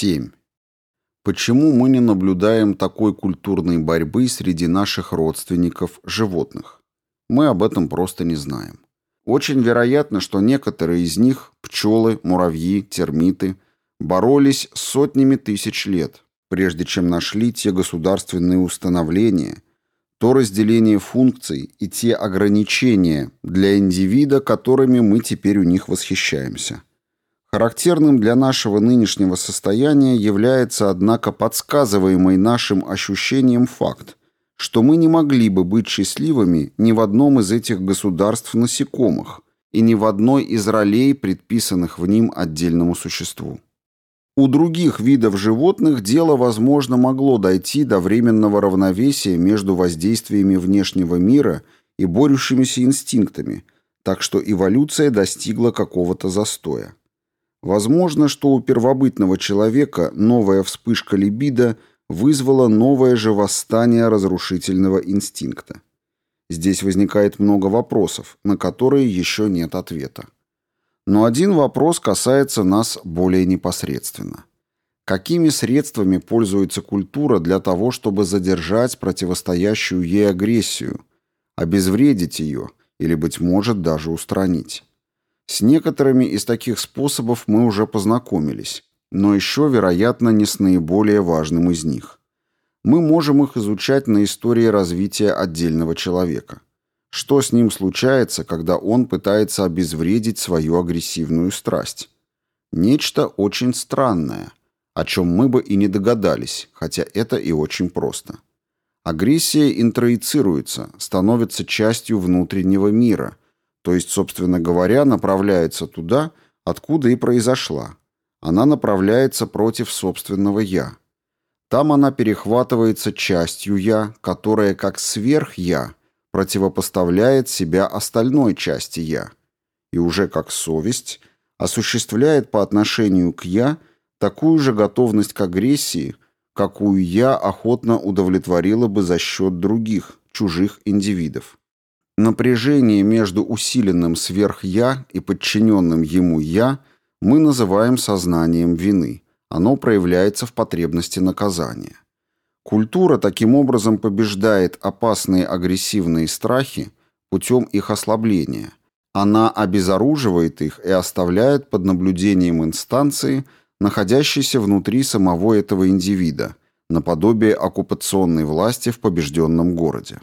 7. Почему мы не наблюдаем такой культурной борьбы среди наших родственников, животных? Мы об этом просто не знаем. Очень вероятно, что некоторые из них, пчелы, муравьи, термиты, боролись сотнями тысяч лет, прежде чем нашли те государственные установления, то разделение функций и те ограничения для индивида, которыми мы теперь у них восхищаемся. Характерным для нашего нынешнего состояния является, однако, подсказываемый нашим ощущением факт, что мы не могли бы быть счастливыми ни в одном из этих государств насекомых и ни в одной из ролей, предписанных в ним отдельному существу. У других видов животных дело, возможно, могло дойти до временного равновесия между воздействиями внешнего мира и борющимися инстинктами, так что эволюция достигла какого-то застоя. Возможно, что у первобытного человека новая вспышка либидо вызвала новое же восстание разрушительного инстинкта. Здесь возникает много вопросов, на которые еще нет ответа. Но один вопрос касается нас более непосредственно. Какими средствами пользуется культура для того, чтобы задержать противостоящую ей агрессию, обезвредить ее или, быть может, даже устранить? С некоторыми из таких способов мы уже познакомились, но еще, вероятно, не с наиболее важным из них. Мы можем их изучать на истории развития отдельного человека. Что с ним случается, когда он пытается обезвредить свою агрессивную страсть? Нечто очень странное, о чем мы бы и не догадались, хотя это и очень просто. Агрессия интроицируется, становится частью внутреннего мира – то есть, собственно говоря, направляется туда, откуда и произошла. Она направляется против собственного «я». Там она перехватывается частью «я», которая как сверх-я противопоставляет себя остальной части «я». И уже как совесть осуществляет по отношению к «я» такую же готовность к агрессии, какую «я» охотно удовлетворила бы за счет других, чужих индивидов. Напряжение между усиленным сверх-я и подчиненным ему «я» мы называем сознанием вины. Оно проявляется в потребности наказания. Культура таким образом побеждает опасные агрессивные страхи путем их ослабления. Она обезоруживает их и оставляет под наблюдением инстанции, находящейся внутри самого этого индивида, наподобие оккупационной власти в побежденном городе.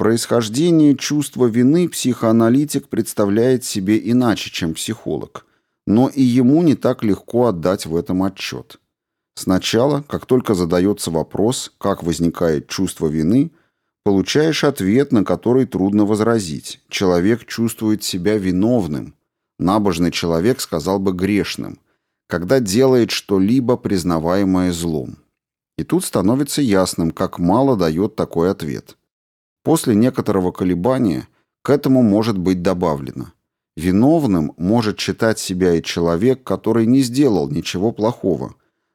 Происхождение чувства вины психоаналитик представляет себе иначе, чем психолог, но и ему не так легко отдать в этом отчет. Сначала, как только задается вопрос, как возникает чувство вины, получаешь ответ, на который трудно возразить. Человек чувствует себя виновным. Набожный человек сказал бы грешным, когда делает что-либо, признаваемое злом. И тут становится ясным, как мало дает такой ответ – После некоторого колебания к этому может быть добавлено. Виновным может считать себя и человек, который не сделал ничего плохого,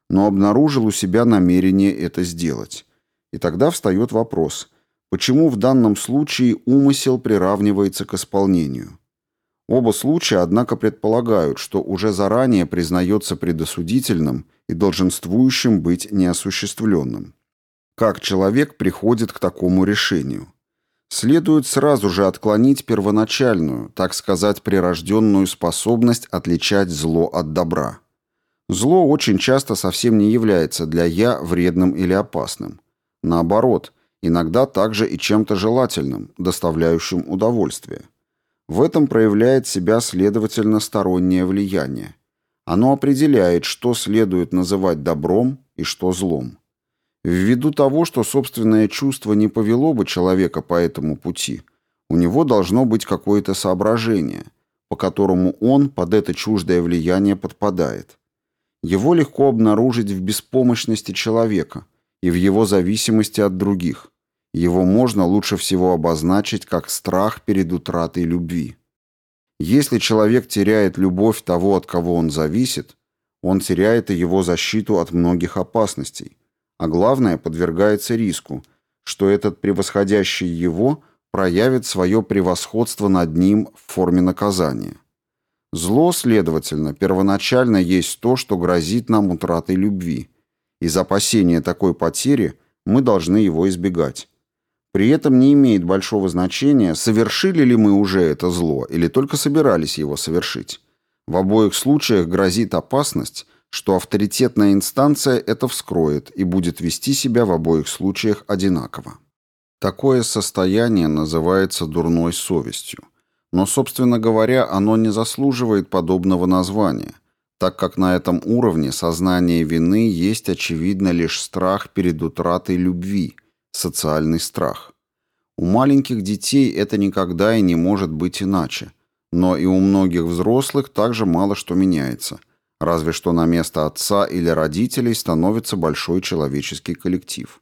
но обнаружил у себя намерение это сделать. И тогда встает вопрос, почему в данном случае умысел приравнивается к исполнению. Оба случая, однако, предполагают, что уже заранее признается предосудительным и долженствующим быть неосуществленным. Как человек приходит к такому решению? Следует сразу же отклонить первоначальную, так сказать, прирожденную способность отличать зло от добра. Зло очень часто совсем не является для «я» вредным или опасным. Наоборот, иногда также и чем-то желательным, доставляющим удовольствие. В этом проявляет себя, следовательно, стороннее влияние. Оно определяет, что следует называть добром и что злом. Ввиду того, что собственное чувство не повело бы человека по этому пути, у него должно быть какое-то соображение, по которому он под это чуждое влияние подпадает. Его легко обнаружить в беспомощности человека и в его зависимости от других. Его можно лучше всего обозначить как страх перед утратой любви. Если человек теряет любовь того, от кого он зависит, он теряет и его защиту от многих опасностей – а главное, подвергается риску, что этот превосходящий его проявит свое превосходство над ним в форме наказания. Зло, следовательно, первоначально есть то, что грозит нам утратой любви. Из опасения такой потери мы должны его избегать. При этом не имеет большого значения, совершили ли мы уже это зло или только собирались его совершить. В обоих случаях грозит опасность, что авторитетная инстанция это вскроет и будет вести себя в обоих случаях одинаково. Такое состояние называется дурной совестью. Но, собственно говоря, оно не заслуживает подобного названия, так как на этом уровне сознание вины есть, очевидно, лишь страх перед утратой любви, социальный страх. У маленьких детей это никогда и не может быть иначе, но и у многих взрослых также мало что меняется, разве что на место отца или родителей становится большой человеческий коллектив.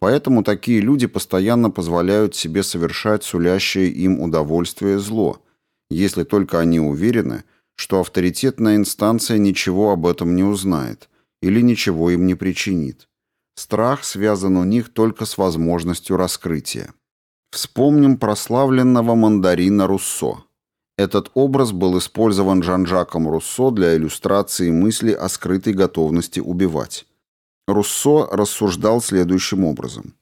Поэтому такие люди постоянно позволяют себе совершать сулящее им удовольствие зло, если только они уверены, что авторитетная инстанция ничего об этом не узнает или ничего им не причинит. Страх связан у них только с возможностью раскрытия. Вспомним прославленного мандарина Руссо. Этот образ был использован Жан-Жаком Руссо для иллюстрации мысли о скрытой готовности убивать. Руссо рассуждал следующим образом.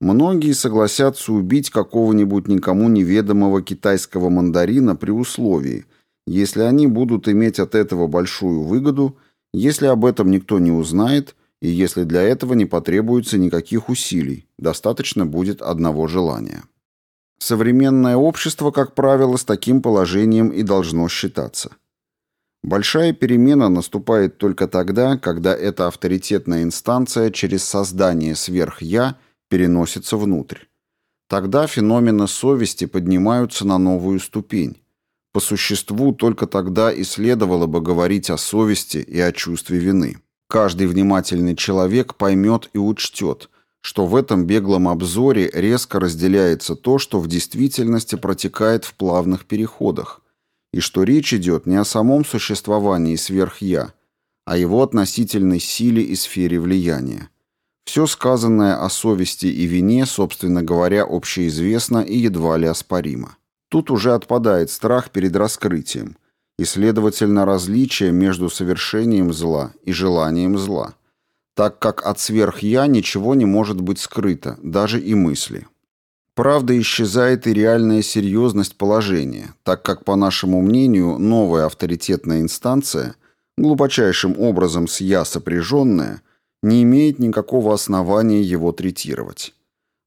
Многие согласятся убить какого-нибудь никому неведомого китайского мандарина при условии, если они будут иметь от этого большую выгоду, если об этом никто не узнает и если для этого не потребуется никаких усилий, достаточно будет одного желания. Современное общество, как правило, с таким положением и должно считаться – Большая перемена наступает только тогда, когда эта авторитетная инстанция через создание сверх-я переносится внутрь. Тогда феномены совести поднимаются на новую ступень. По существу только тогда и следовало бы говорить о совести и о чувстве вины. Каждый внимательный человек поймет и учтет, что в этом беглом обзоре резко разделяется то, что в действительности протекает в плавных переходах, и что речь идет не о самом существовании сверх-я, а его относительной силе и сфере влияния. Все сказанное о совести и вине, собственно говоря, общеизвестно и едва ли оспоримо. Тут уже отпадает страх перед раскрытием, и, следовательно, различие между совершением зла и желанием зла, так как от сверх-я ничего не может быть скрыто, даже и мысли. Правда, исчезает и реальная серьезность положения, так как, по нашему мнению, новая авторитетная инстанция, глубочайшим образом с «я» сопряженная, не имеет никакого основания его третировать.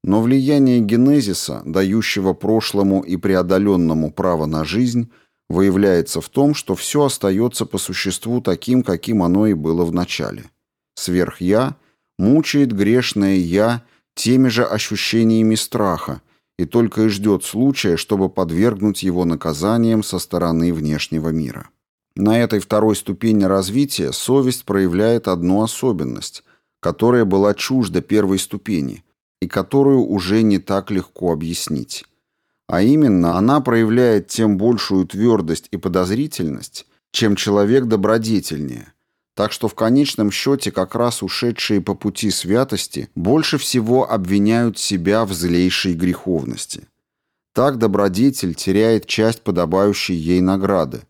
Но влияние генезиса, дающего прошлому и преодоленному право на жизнь, выявляется в том, что все остается по существу таким, каким оно и было в начале. Сверх-я мучает грешное «я» теми же ощущениями страха и только и ждет случая, чтобы подвергнуть его наказаниям со стороны внешнего мира. На этой второй ступени развития совесть проявляет одну особенность, которая была чужда первой ступени и которую уже не так легко объяснить. А именно, она проявляет тем большую твердость и подозрительность, чем человек добродетельнее, так что в конечном счете как раз ушедшие по пути святости больше всего обвиняют себя в злейшей греховности. Так добродетель теряет часть подобающей ей награды.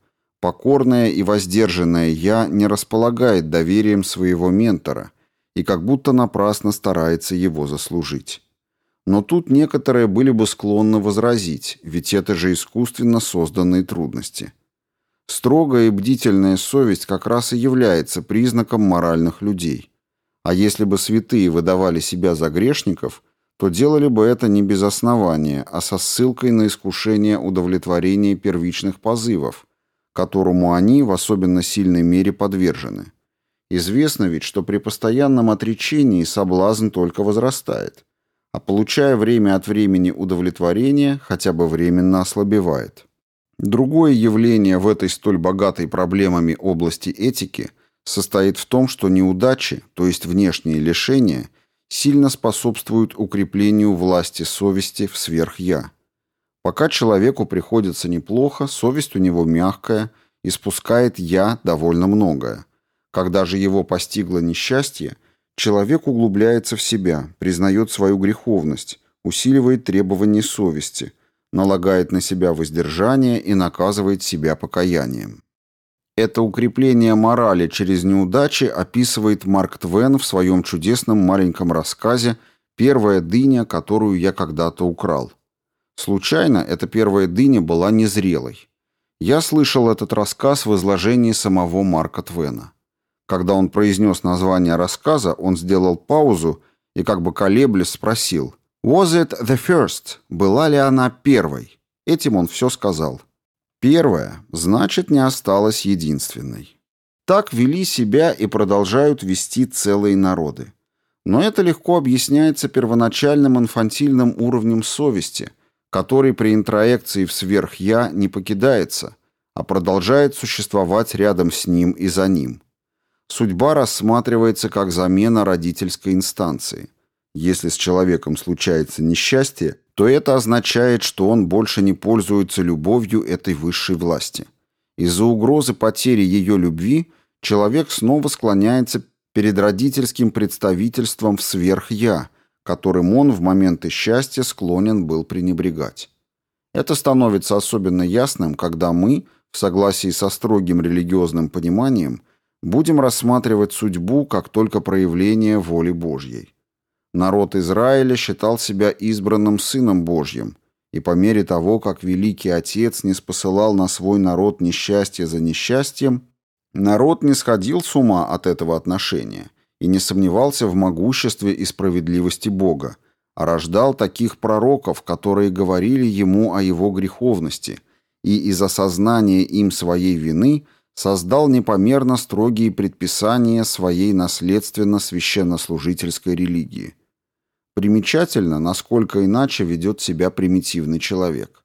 Покорное и воздержанное «я» не располагает доверием своего ментора и как будто напрасно старается его заслужить. Но тут некоторые были бы склонны возразить, ведь это же искусственно созданные трудности – Строгая и бдительная совесть как раз и является признаком моральных людей. А если бы святые выдавали себя за грешников, то делали бы это не без основания, а со ссылкой на искушение удовлетворения первичных позывов, которому они в особенно сильной мере подвержены. Известно ведь, что при постоянном отречении соблазн только возрастает, а получая время от времени удовлетворение, хотя бы временно ослабевает. Другое явление в этой столь богатой проблемами области этики состоит в том, что неудачи, то есть внешние лишения, сильно способствуют укреплению власти совести в сверх-я. Пока человеку приходится неплохо, совесть у него мягкая и спускает «я» довольно многое. Когда же его постигло несчастье, человек углубляется в себя, признает свою греховность, усиливает требования совести – налагает на себя воздержание и наказывает себя покаянием. Это укрепление морали через неудачи описывает Марк Твен в своем чудесном маленьком рассказе «Первая дыня, которую я когда-то украл». Случайно эта первая дыня была незрелой. Я слышал этот рассказ в изложении самого Марка Твена. Когда он произнес название рассказа, он сделал паузу и, как бы колеблясь, спросил «Was it the first?» «Была ли она первой?» Этим он все сказал. Первое, значит, не осталась единственной. Так вели себя и продолжают вести целые народы. Но это легко объясняется первоначальным инфантильным уровнем совести, который при интроекции в сверх-я не покидается, а продолжает существовать рядом с ним и за ним. Судьба рассматривается как замена родительской инстанции. Если с человеком случается несчастье, то это означает, что он больше не пользуется любовью этой высшей власти. Из-за угрозы потери ее любви человек снова склоняется перед родительским представительством в сверх-я, которым он в моменты счастья склонен был пренебрегать. Это становится особенно ясным, когда мы, в согласии со строгим религиозным пониманием, будем рассматривать судьбу как только проявление воли Божьей. Народ Израиля считал себя избранным сыном Божьим, и по мере того, как Великий Отец не спосылал на свой народ несчастье за несчастьем, народ не сходил с ума от этого отношения и не сомневался в могуществе и справедливости Бога, а рождал таких пророков, которые говорили ему о его греховности, и из осознания им своей вины создал непомерно строгие предписания своей наследственно-священнослужительской религии – Примечательно, насколько иначе ведет себя примитивный человек.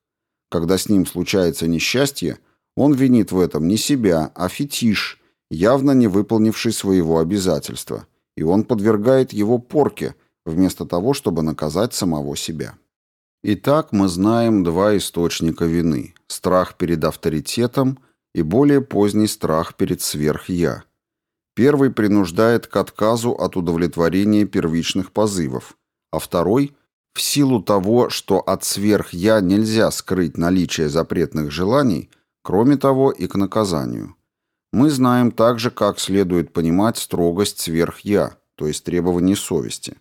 Когда с ним случается несчастье, он винит в этом не себя, а фетиш, явно не выполнивший своего обязательства, и он подвергает его порке, вместо того, чтобы наказать самого себя. Итак, мы знаем два источника вины – страх перед авторитетом и более поздний страх перед сверх-я. Первый принуждает к отказу от удовлетворения первичных позывов – а второй – в силу того, что от сверх-я нельзя скрыть наличие запретных желаний, кроме того и к наказанию. Мы знаем также, как следует понимать строгость сверх-я, то есть требований совести.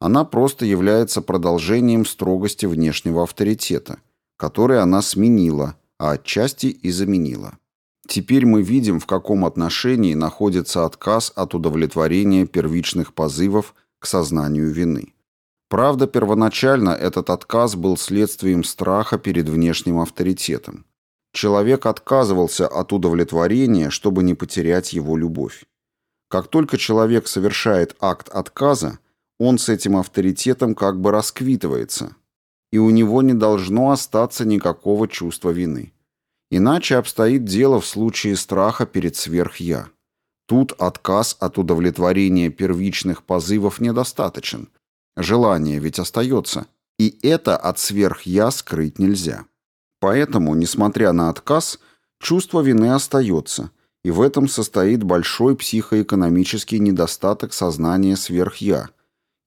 Она просто является продолжением строгости внешнего авторитета, который она сменила, а отчасти и заменила. Теперь мы видим, в каком отношении находится отказ от удовлетворения первичных позывов к сознанию вины. Правда, первоначально этот отказ был следствием страха перед внешним авторитетом. Человек отказывался от удовлетворения, чтобы не потерять его любовь. Как только человек совершает акт отказа, он с этим авторитетом как бы расквитывается, и у него не должно остаться никакого чувства вины. Иначе обстоит дело в случае страха перед сверх-я. Тут отказ от удовлетворения первичных позывов недостаточен – Желание ведь остается. И это от сверх-я скрыть нельзя. Поэтому, несмотря на отказ, чувство вины остается, и в этом состоит большой психоэкономический недостаток сознания сверх-я,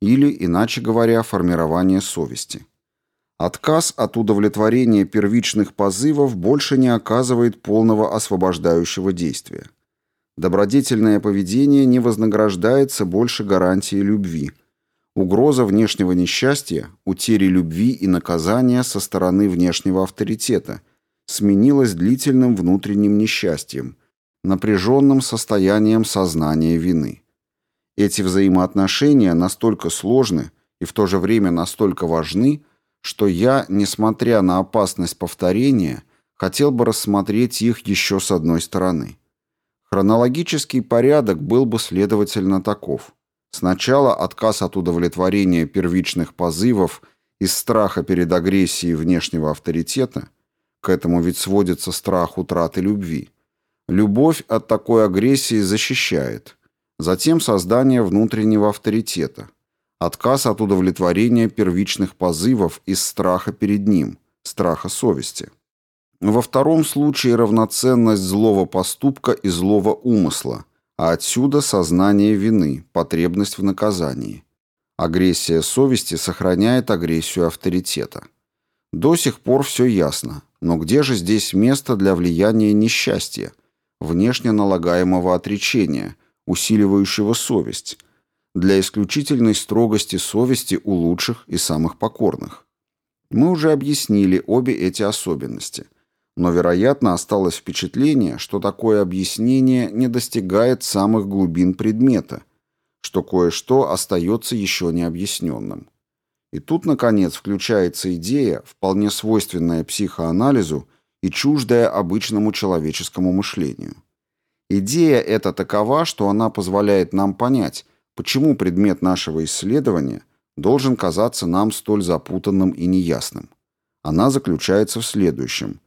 или, иначе говоря, формирование совести. Отказ от удовлетворения первичных позывов больше не оказывает полного освобождающего действия. Добродетельное поведение не вознаграждается больше гарантией любви – Угроза внешнего несчастья, утери любви и наказания со стороны внешнего авторитета сменилась длительным внутренним несчастьем, напряженным состоянием сознания вины. Эти взаимоотношения настолько сложны и в то же время настолько важны, что я, несмотря на опасность повторения, хотел бы рассмотреть их еще с одной стороны. Хронологический порядок был бы, следовательно, таков – Сначала отказ от удовлетворения первичных позывов из страха перед агрессией внешнего авторитета, к этому ведь сводится страх утраты любви. Любовь от такой агрессии защищает. Затем создание внутреннего авторитета. Отказ от удовлетворения первичных позывов из страха перед ним, страха совести. Во втором случае равноценность злого поступка и злого умысла – а отсюда сознание вины, потребность в наказании. Агрессия совести сохраняет агрессию авторитета. До сих пор все ясно, но где же здесь место для влияния несчастья? внешне налагаемого отречения, усиливающего совесть, для исключительной строгости совести у лучших и самых покорных. Мы уже объяснили обе эти особенности, но, вероятно, осталось впечатление, что такое объяснение не достигает самых глубин предмета, что кое-что остается еще необъясненным. И тут, наконец, включается идея, вполне свойственная психоанализу и чуждая обычному человеческому мышлению. Идея эта такова, что она позволяет нам понять, почему предмет нашего исследования должен казаться нам столь запутанным и неясным. Она заключается в следующем.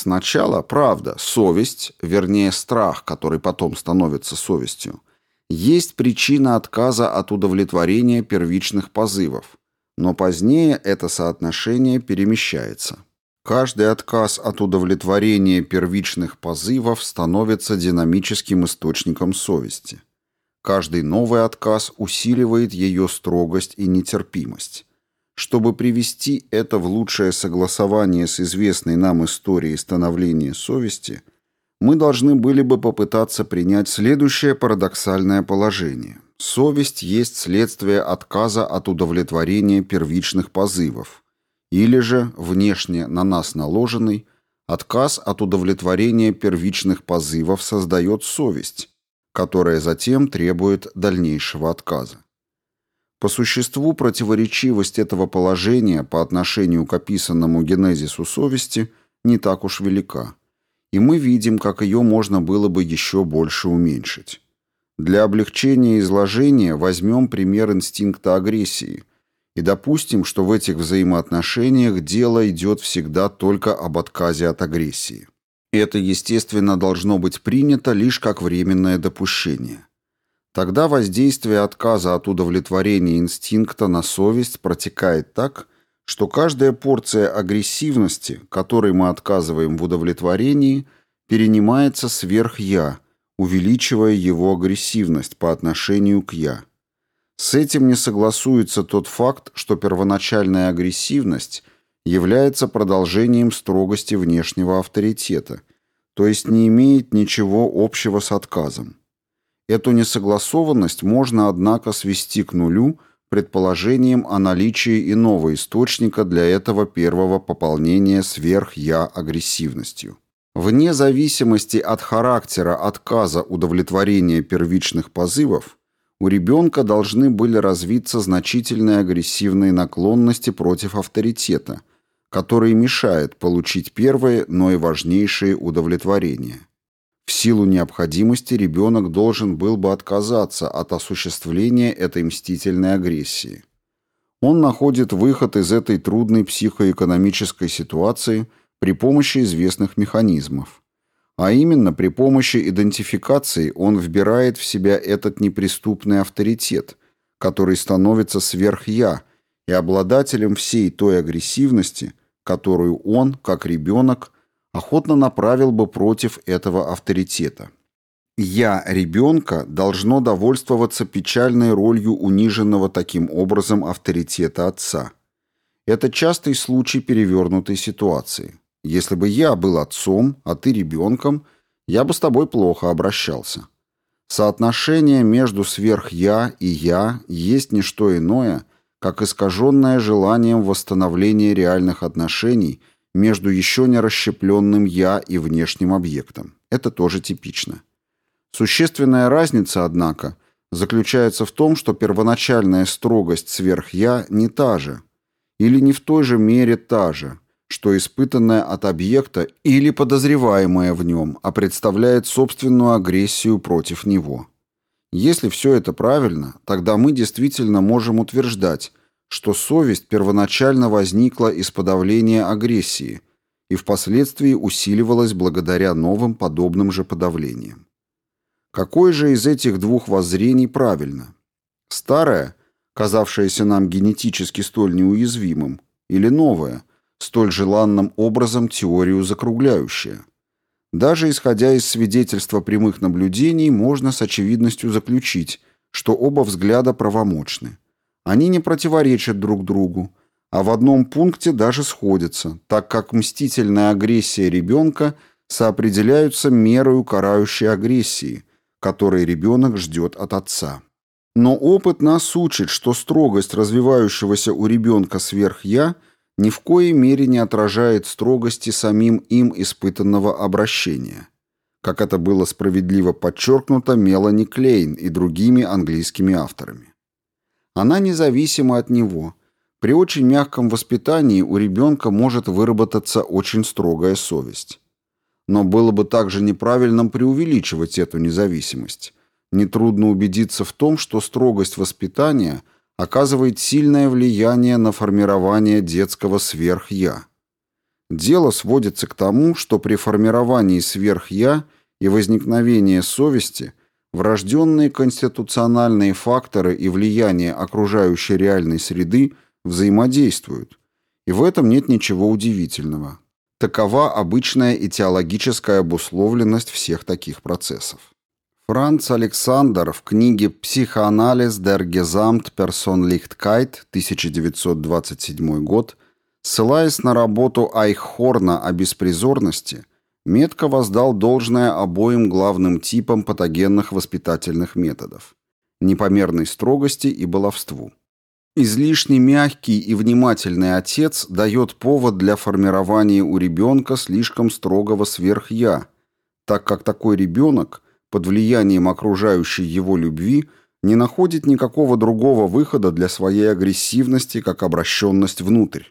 Сначала, правда, совесть, вернее страх, который потом становится совестью, есть причина отказа от удовлетворения первичных позывов, но позднее это соотношение перемещается. Каждый отказ от удовлетворения первичных позывов становится динамическим источником совести. Каждый новый отказ усиливает ее строгость и нетерпимость. Чтобы привести это в лучшее согласование с известной нам историей становления совести, мы должны были бы попытаться принять следующее парадоксальное положение – Совесть есть следствие отказа от удовлетворения первичных позывов, или же, внешне на нас наложенный, отказ от удовлетворения первичных позывов создает совесть, которая затем требует дальнейшего отказа. По существу противоречивость этого положения по отношению к описанному генезису совести не так уж велика, и мы видим, как ее можно было бы еще больше уменьшить. Для облегчения изложения возьмем пример инстинкта агрессии и допустим, что в этих взаимоотношениях дело идет всегда только об отказе от агрессии. Это, естественно, должно быть принято лишь как временное допущение. Тогда воздействие отказа от удовлетворения инстинкта на совесть протекает так, что каждая порция агрессивности, которой мы отказываем в удовлетворении, перенимается сверх «я», увеличивая его агрессивность по отношению к «я». С этим не согласуется тот факт, что первоначальная агрессивность является продолжением строгости внешнего авторитета, то есть не имеет ничего общего с отказом. Эту несогласованность можно, однако, свести к нулю предположением о наличии иного источника для этого первого пополнения сверх-я агрессивностью. Вне зависимости от характера отказа удовлетворения первичных позывов, у ребенка должны были развиться значительные агрессивные наклонности против авторитета, которые мешают получить первые, но и важнейшие удовлетворения. В силу необходимости ребенок должен был бы отказаться от осуществления этой мстительной агрессии. Он находит выход из этой трудной психоэкономической ситуации – при помощи известных механизмов. А именно при помощи идентификации он вбирает в себя этот неприступный авторитет, который становится сверх-я и обладателем всей той агрессивности, которую он, как ребенок, охотно направил бы против этого авторитета. «Я» ребенка должно довольствоваться печальной ролью униженного таким образом авторитета отца. Это частый случай перевернутой ситуации. Если бы я был отцом, а ты ребенком, я бы с тобой плохо обращался. Соотношение между сверх-я и я есть не что иное, как искаженное желанием восстановления реальных отношений между еще не расщепленным «я» и внешним объектом. Это тоже типично. Существенная разница, однако, заключается в том, что первоначальная строгость сверх-я не та же, или не в той же мере та же, что испытанное от объекта или подозреваемое в нем, а представляет собственную агрессию против него. Если все это правильно, тогда мы действительно можем утверждать, что совесть первоначально возникла из подавления агрессии и впоследствии усиливалась благодаря новым подобным же подавлениям. Какое же из этих двух воззрений правильно? Старое, казавшееся нам генетически столь неуязвимым, или новое – столь желанным образом теорию закругляющая. Даже исходя из свидетельства прямых наблюдений, можно с очевидностью заключить, что оба взгляда правомочны. Они не противоречат друг другу, а в одном пункте даже сходятся, так как мстительная агрессия ребенка соопределяются мерою карающей агрессии, которой ребенок ждет от отца. Но опыт нас учит, что строгость развивающегося у ребенка сверх-я ни в коей мере не отражает строгости самим им испытанного обращения, как это было справедливо подчеркнуто Мелани Клейн и другими английскими авторами. Она независима от него. При очень мягком воспитании у ребенка может выработаться очень строгая совесть. Но было бы также неправильным преувеличивать эту независимость. Нетрудно убедиться в том, что строгость воспитания оказывает сильное влияние на формирование детского сверх-я. Дело сводится к тому, что при формировании сверх-я и возникновении совести врожденные конституциональные факторы и влияние окружающей реальной среды взаимодействуют, и в этом нет ничего удивительного. Такова обычная этиологическая обусловленность всех таких процессов. Франц Александр в книге «Психоанализ der Gesamtpersönlichkeit» 1927 год, ссылаясь на работу Айххорна о беспризорности, метко воздал должное обоим главным типам патогенных воспитательных методов – непомерной строгости и баловству. Излишне мягкий и внимательный отец дает повод для формирования у ребенка слишком строгого сверх-я, так как такой ребенок под влиянием окружающей его любви не находит никакого другого выхода для своей агрессивности, как обращенность внутрь.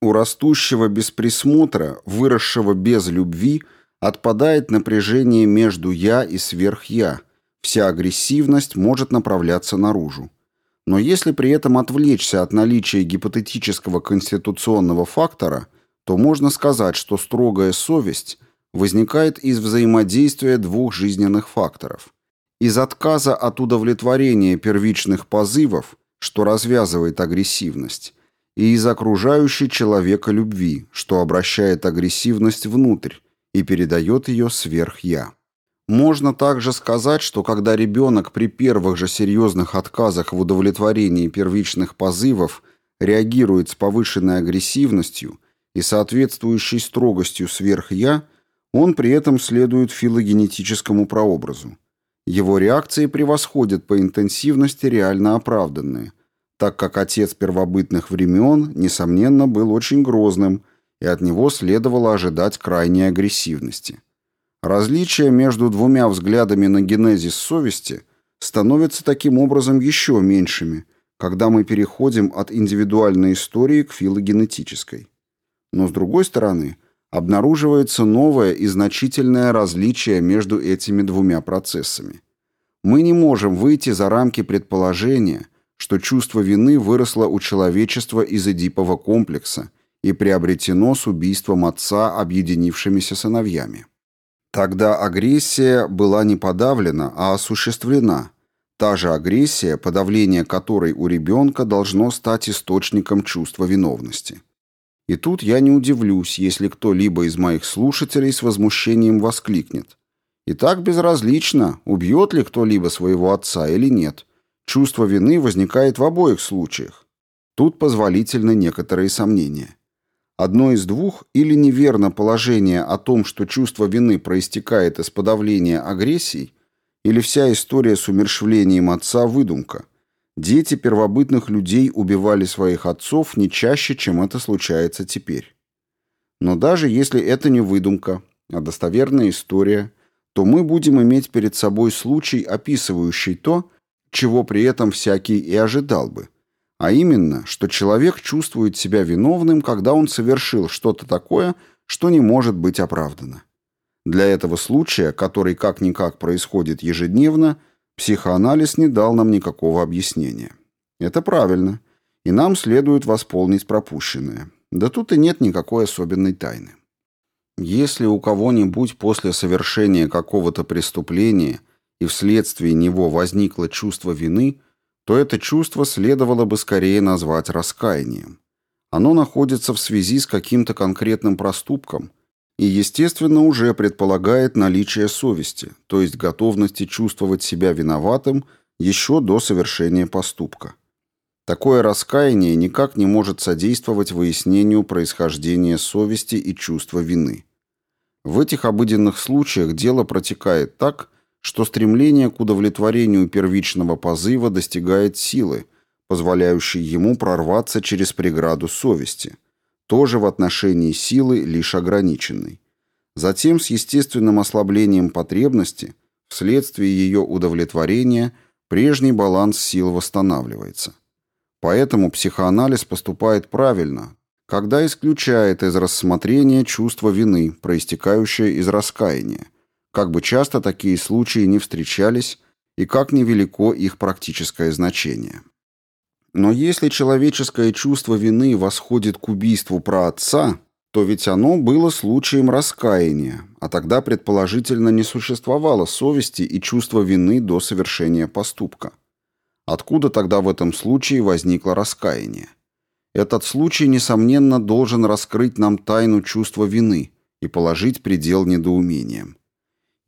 У растущего без присмотра, выросшего без любви, отпадает напряжение между «я» и сверх-я, вся агрессивность может направляться наружу. Но если при этом отвлечься от наличия гипотетического конституционного фактора, то можно сказать, что строгая совесть возникает из взаимодействия двух жизненных факторов. Из отказа от удовлетворения первичных позывов, что развязывает агрессивность, и из окружающей человека любви, что обращает агрессивность внутрь и передает ее сверх-я. Можно также сказать, что когда ребенок при первых же серьезных отказах в удовлетворении первичных позывов реагирует с повышенной агрессивностью и соответствующей строгостью сверх-я, он при этом следует филогенетическому прообразу. Его реакции превосходят по интенсивности реально оправданные, так как отец первобытных времен, несомненно, был очень грозным, и от него следовало ожидать крайней агрессивности. Различия между двумя взглядами на генезис совести становятся таким образом еще меньшими, когда мы переходим от индивидуальной истории к филогенетической. Но с другой стороны, обнаруживается новое и значительное различие между этими двумя процессами. Мы не можем выйти за рамки предположения, что чувство вины выросло у человечества из Эдипова комплекса и приобретено с убийством отца объединившимися сыновьями. Тогда агрессия была не подавлена, а осуществлена. Та же агрессия, подавление которой у ребенка должно стать источником чувства виновности. И тут я не удивлюсь, если кто-либо из моих слушателей с возмущением воскликнет. И так безразлично, убьет ли кто-либо своего отца или нет. Чувство вины возникает в обоих случаях. Тут позволительны некоторые сомнения. Одно из двух или неверно положение о том, что чувство вины проистекает из подавления агрессий, или вся история с умершвлением отца – выдумка. Дети первобытных людей убивали своих отцов не чаще, чем это случается теперь. Но даже если это не выдумка, а достоверная история, то мы будем иметь перед собой случай, описывающий то, чего при этом всякий и ожидал бы – а именно, что человек чувствует себя виновным, когда он совершил что-то такое, что не может быть оправдано. Для этого случая, который как-никак происходит ежедневно, психоанализ не дал нам никакого объяснения. Это правильно, и нам следует восполнить пропущенное. Да тут и нет никакой особенной тайны. Если у кого-нибудь после совершения какого-то преступления и вследствие него возникло чувство вины – то это чувство следовало бы скорее назвать раскаянием. Оно находится в связи с каким-то конкретным проступком и, естественно, уже предполагает наличие совести, то есть готовности чувствовать себя виноватым еще до совершения поступка. Такое раскаяние никак не может содействовать выяснению происхождения совести и чувства вины. В этих обыденных случаях дело протекает так, что стремление к удовлетворению первичного позыва достигает силы, позволяющей ему прорваться через преграду совести, тоже в отношении силы лишь ограниченной. Затем с естественным ослаблением потребности, вследствие ее удовлетворения, прежний баланс сил восстанавливается. Поэтому психоанализ поступает правильно, когда исключает из рассмотрения чувство вины, проистекающее из раскаяния, как бы часто такие случаи не встречались и как невелико их практическое значение. Но если человеческое чувство вины восходит к убийству праотца, то ведь оно было случаем раскаяния, а тогда предположительно не существовало совести и чувства вины до совершения поступка. Откуда тогда в этом случае возникло раскаяние? Этот случай, несомненно, должен раскрыть нам тайну чувства вины и положить предел недоумениям.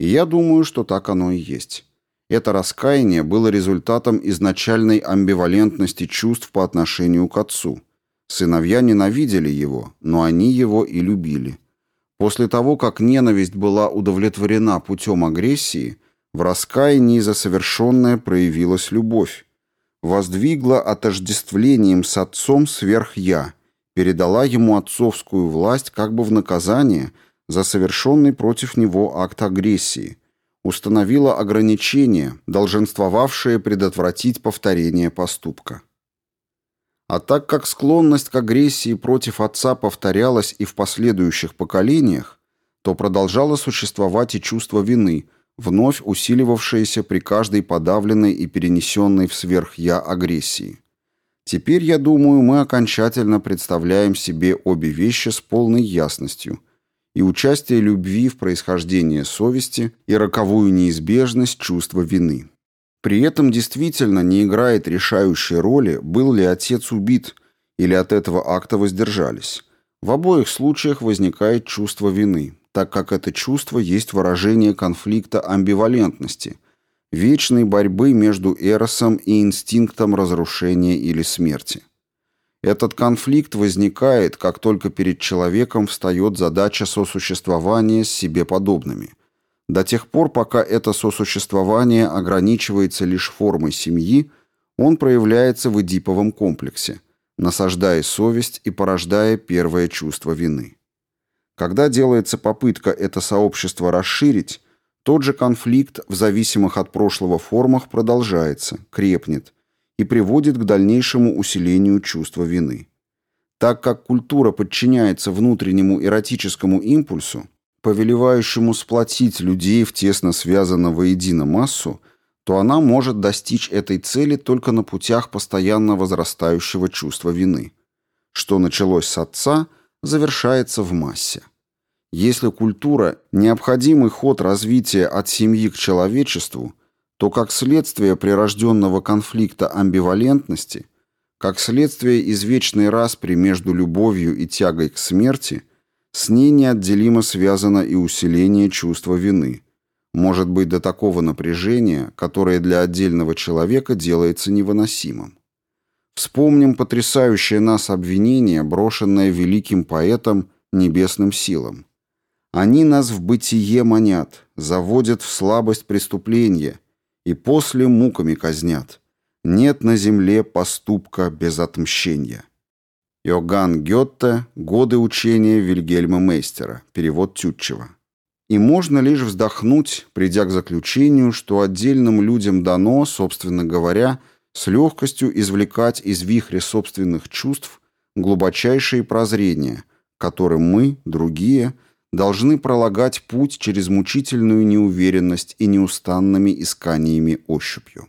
И я думаю, что так оно и есть. Это раскаяние было результатом изначальной амбивалентности чувств по отношению к отцу. Сыновья ненавидели его, но они его и любили. После того, как ненависть была удовлетворена путем агрессии, в раскаянии за совершенное проявилась любовь, воздвигла отождествлением с отцом сверх «я», передала ему отцовскую власть как бы в наказание за совершенный против него акт агрессии, установила ограничения, долженствовавшие предотвратить повторение поступка. А так как склонность к агрессии против отца повторялась и в последующих поколениях, то продолжало существовать и чувство вины – вновь усиливавшееся при каждой подавленной и перенесенной в сверх-я агрессии. Теперь, я думаю, мы окончательно представляем себе обе вещи с полной ясностью и участие любви в происхождении совести и роковую неизбежность чувства вины. При этом действительно не играет решающей роли, был ли отец убит или от этого акта воздержались. В обоих случаях возникает чувство вины, так как это чувство есть выражение конфликта амбивалентности, вечной борьбы между эросом и инстинктом разрушения или смерти. Этот конфликт возникает, как только перед человеком встает задача сосуществования с себе подобными. До тех пор, пока это сосуществование ограничивается лишь формой семьи, он проявляется в эдиповом комплексе, насаждая совесть и порождая первое чувство вины. Когда делается попытка это сообщество расширить, тот же конфликт в зависимых от прошлого формах продолжается, крепнет и приводит к дальнейшему усилению чувства вины. Так как культура подчиняется внутреннему эротическому импульсу, повелевающему сплотить людей в тесно связанную воедино массу, то она может достичь этой цели только на путях постоянно возрастающего чувства вины. Что началось с отца, завершается в массе. Если культура – необходимый ход развития от семьи к человечеству, то как следствие прирожденного конфликта амбивалентности, как следствие извечной распри между любовью и тягой к смерти, с ней неотделимо связано и усиление чувства вины, может быть до такого напряжения, которое для отдельного человека делается невыносимым. Вспомним потрясающее нас обвинение, брошенное великим поэтом небесным силам. Они нас в бытие манят, заводят в слабость преступления и после муками казнят. Нет на земле поступка без отмщения. Иоганн Гетте «Годы учения Вильгельма Мейстера», перевод Тютчева. И можно лишь вздохнуть, придя к заключению, что отдельным людям дано, собственно говоря, с легкостью извлекать из вихря собственных чувств глубочайшие прозрения, которым мы, другие – должны пролагать путь через мучительную неуверенность и неустанными исканиями ощупью.